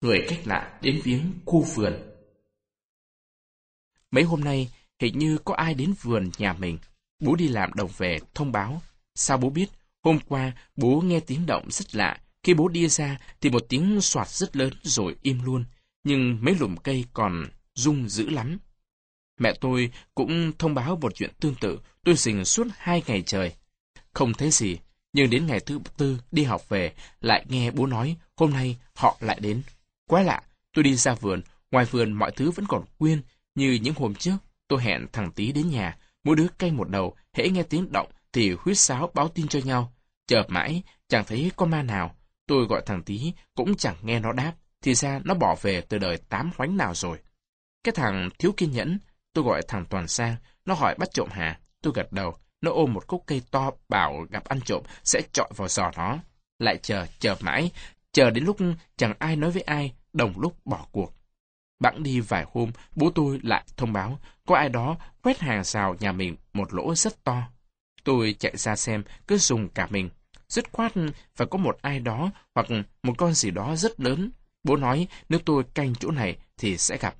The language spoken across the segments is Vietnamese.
người cách lạ đến viếng khu vườn. Mấy hôm nay, hình như có ai đến vườn nhà mình. Bố đi làm đồng về thông báo. Sao bố biết? Hôm qua, bố nghe tiếng động rất lạ. Khi bố đi ra, thì một tiếng soạt rất lớn rồi im luôn. Nhưng mấy lùm cây còn rung dữ lắm. Mẹ tôi cũng thông báo một chuyện tương tự. Tôi dình suốt hai ngày trời. Không thấy gì. Nhưng đến ngày thứ tư đi học về, lại nghe bố nói, hôm nay họ lại đến. Quá lạ, tôi đi ra vườn, ngoài vườn mọi thứ vẫn còn nguyên như những hôm trước. Tôi hẹn thằng tí đến nhà, mỗi đứa canh một đầu, hễ nghe tiếng động thì huyết sáo báo tin cho nhau. Chờ mãi, chẳng thấy con ma nào. Tôi gọi thằng tí, cũng chẳng nghe nó đáp. Thì ra nó bỏ về từ đời tám hoánh nào rồi. Cái thằng thiếu kiên nhẫn, tôi gọi thằng Toàn sang, nó hỏi bắt trộm hả? Tôi gật đầu, nó ôm một khúc cây to bảo gặp ăn trộm sẽ trọi vào giò nó. Lại chờ, chờ mãi, chờ đến lúc chẳng ai nói với ai, đồng lúc bỏ cuộc. Bẵng đi vài hôm, bố tôi lại thông báo, có ai đó quét hàng rào nhà mình một lỗ rất to. Tôi chạy ra xem, cứ dùng cả mình. Dứt khoát phải có một ai đó hoặc một con gì đó rất lớn. Bố nói nếu tôi canh chỗ này thì sẽ gặp.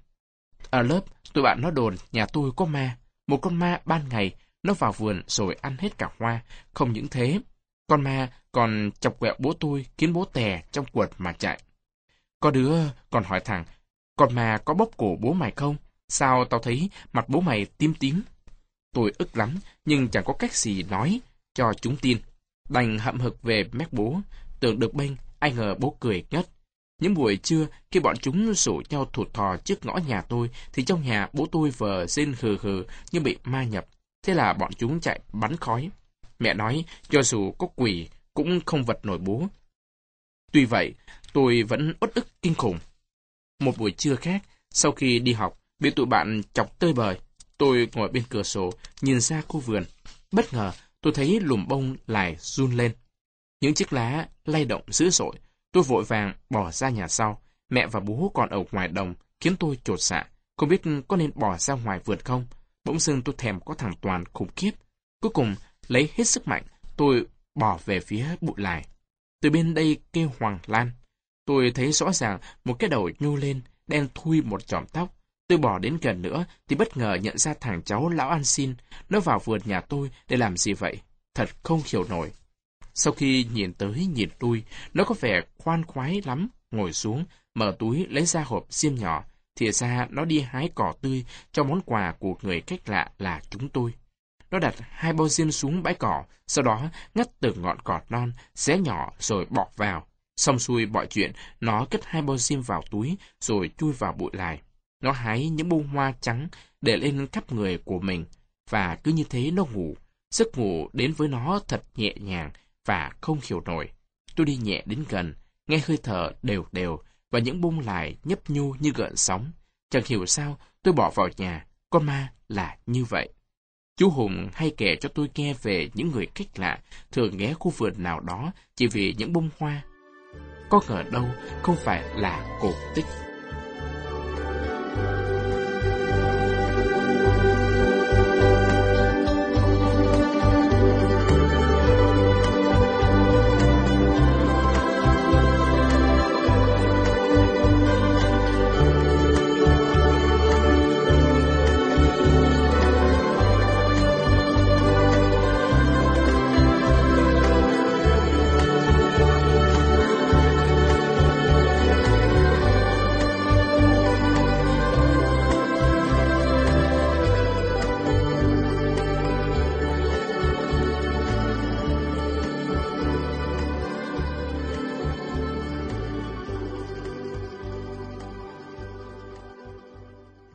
Ở lớp, tụi bạn nó đồn nhà tôi có ma. Một con ma ban ngày, nó vào vườn rồi ăn hết cả hoa. Không những thế, con ma còn chọc quẹo bố tôi khiến bố tè trong quật mà chạy. Có đứa còn hỏi thằng, con ma có bóp cổ bố mày không? Sao tao thấy mặt bố mày tím tím? Tôi ức lắm, nhưng chẳng có cách gì nói cho chúng tin. Đành hậm hực về mép bố, tưởng được bênh, ai ngờ bố cười ngất. Những buổi trưa, khi bọn chúng rủ nhau thụt thò trước ngõ nhà tôi, thì trong nhà bố tôi vờ rên hừ hừ như bị ma nhập. Thế là bọn chúng chạy bắn khói. Mẹ nói, cho dù có quỷ, cũng không vật nổi bố. Tuy vậy, tôi vẫn uất ức kinh khủng. Một buổi trưa khác, sau khi đi học, bị tụi bạn chọc tơi bời. Tôi ngồi bên cửa sổ, nhìn ra khu vườn. Bất ngờ, tôi thấy lùm bông lại run lên. Những chiếc lá lay động dữ dội. Tôi vội vàng bỏ ra nhà sau. Mẹ và bố còn ở ngoài đồng, khiến tôi trột dạ. Không biết có nên bỏ ra ngoài vườn không? Bỗng dưng tôi thèm có thằng Toàn khủng khiếp. Cuối cùng, lấy hết sức mạnh, tôi bỏ về phía bụi lại. Từ bên đây kêu Hoàng Lan. Tôi thấy rõ ràng một cái đầu nhô lên, đen thui một chòm tóc. Tôi bỏ đến gần nữa thì bất ngờ nhận ra thằng cháu lão An xin. Nó vào vườn nhà tôi để làm gì vậy? Thật không hiểu nổi. Sau khi nhìn tới nhìn tôi, nó có vẻ khoan khoái lắm, ngồi xuống, mở túi lấy ra hộp xiêm nhỏ. Thì ra nó đi hái cỏ tươi cho món quà của người cách lạ là chúng tôi. Nó đặt hai bao diêm xuống bãi cỏ, sau đó ngắt từng ngọn cỏ non, xé nhỏ rồi bỏ vào. Xong xuôi mọi chuyện, nó cất hai bao diêm vào túi rồi chui vào bụi lại. Nó hái những bông hoa trắng để lên khắp người của mình, và cứ như thế nó ngủ. Giấc ngủ đến với nó thật nhẹ nhàng và không hiểu nổi. Tôi đi nhẹ đến gần, nghe hơi thở đều đều và những bông lại nhấp nhu như gợn sóng. Chẳng hiểu sao tôi bỏ vào nhà, con ma là như vậy. Chú Hùng hay kể cho tôi nghe về những người cách lạ, thường ghé khu vườn nào đó chỉ vì những bông hoa. Có ngờ đâu không phải là cổ tích.